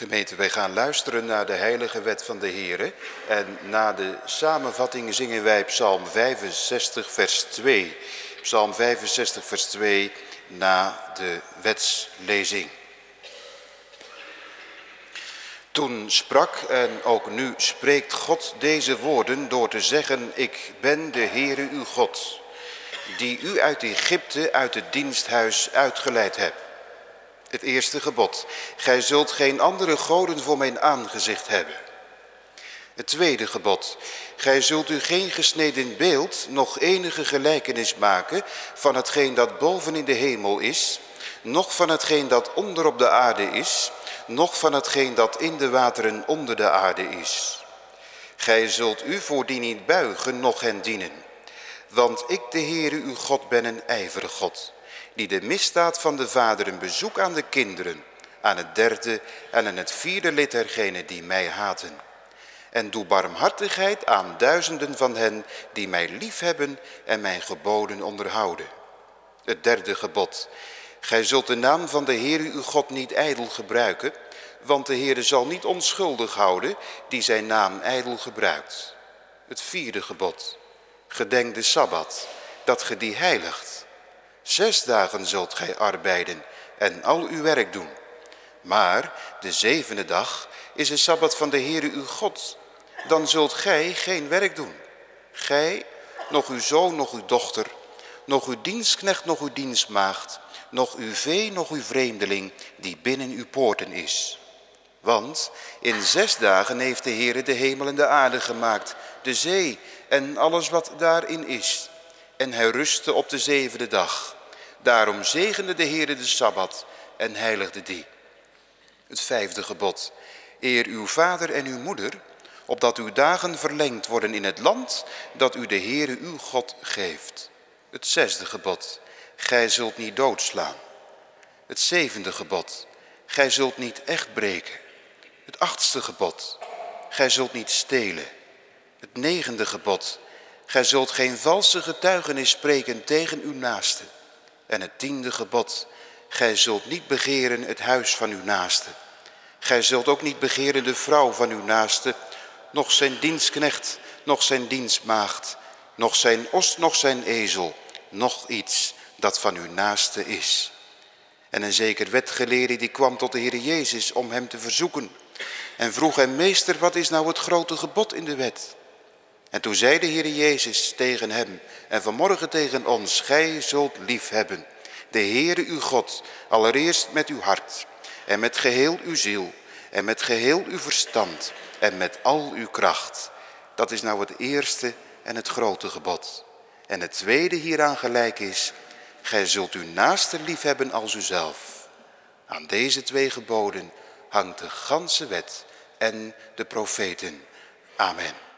Gemeente, wij gaan luisteren naar de heilige wet van de Here. En na de samenvatting zingen wij Psalm 65 vers 2. Psalm 65 vers 2 na de wetslezing. Toen sprak en ook nu spreekt God deze woorden door te zeggen, ik ben de Heere uw God, die u uit Egypte, uit het diensthuis uitgeleid hebt. Het eerste gebod. Gij zult geen andere goden voor mijn aangezicht hebben. Het tweede gebod. Gij zult u geen gesneden beeld, nog enige gelijkenis maken van hetgeen dat boven in de hemel is, noch van hetgeen dat onder op de aarde is, noch van hetgeen dat in de wateren onder de aarde is. Gij zult u voor die niet buigen, noch hen dienen. Want ik, de Heere, uw God, ben een ijverige God die de misdaad van de vader een bezoek aan de kinderen, aan het derde en aan het vierde lid dergenen die mij haten. En doe barmhartigheid aan duizenden van hen die mij liefhebben en mijn geboden onderhouden. Het derde gebod. Gij zult de naam van de Heer uw God niet ijdel gebruiken, want de Heer zal niet onschuldig houden die zijn naam ijdel gebruikt. Het vierde gebod. Gedenk de Sabbat, dat ge die heiligt. Zes dagen zult gij arbeiden en al uw werk doen. Maar de zevende dag is de Sabbat van de Heere uw God. Dan zult gij geen werk doen. Gij, nog uw zoon, nog uw dochter, nog uw dienstknecht, nog uw dienstmaagd, nog uw vee, nog uw vreemdeling, die binnen uw poorten is. Want in zes dagen heeft de Heere de hemel en de aarde gemaakt, de zee en alles wat daarin is. En hij rustte op de zevende dag. Daarom zegende de Heere de Sabbat en heiligde die. Het vijfde gebod. Eer uw vader en uw moeder, opdat uw dagen verlengd worden in het land dat u de Heere uw God geeft. Het zesde gebod. Gij zult niet doodslaan. Het zevende gebod. Gij zult niet echt breken. Het achtste gebod. Gij zult niet stelen. Het negende gebod. Gij zult geen valse getuigenis spreken tegen uw naaste. En het tiende gebod, gij zult niet begeren het huis van uw naaste. Gij zult ook niet begeren de vrouw van uw naaste, nog zijn dienstknecht, nog zijn dienstmaagd, nog zijn os, nog zijn ezel, nog iets dat van uw naaste is. En een zeker wetgeleerde die kwam tot de Heer Jezus om hem te verzoeken en vroeg hem, meester, wat is nou het grote gebod in de wet? En toen zei de Heer Jezus tegen hem en vanmorgen tegen ons, gij zult lief hebben. De Heere uw God, allereerst met uw hart en met geheel uw ziel en met geheel uw verstand en met al uw kracht. Dat is nou het eerste en het grote gebod. En het tweede hieraan gelijk is, gij zult uw naaste lief hebben als uzelf. Aan deze twee geboden hangt de ganse wet en de profeten. Amen.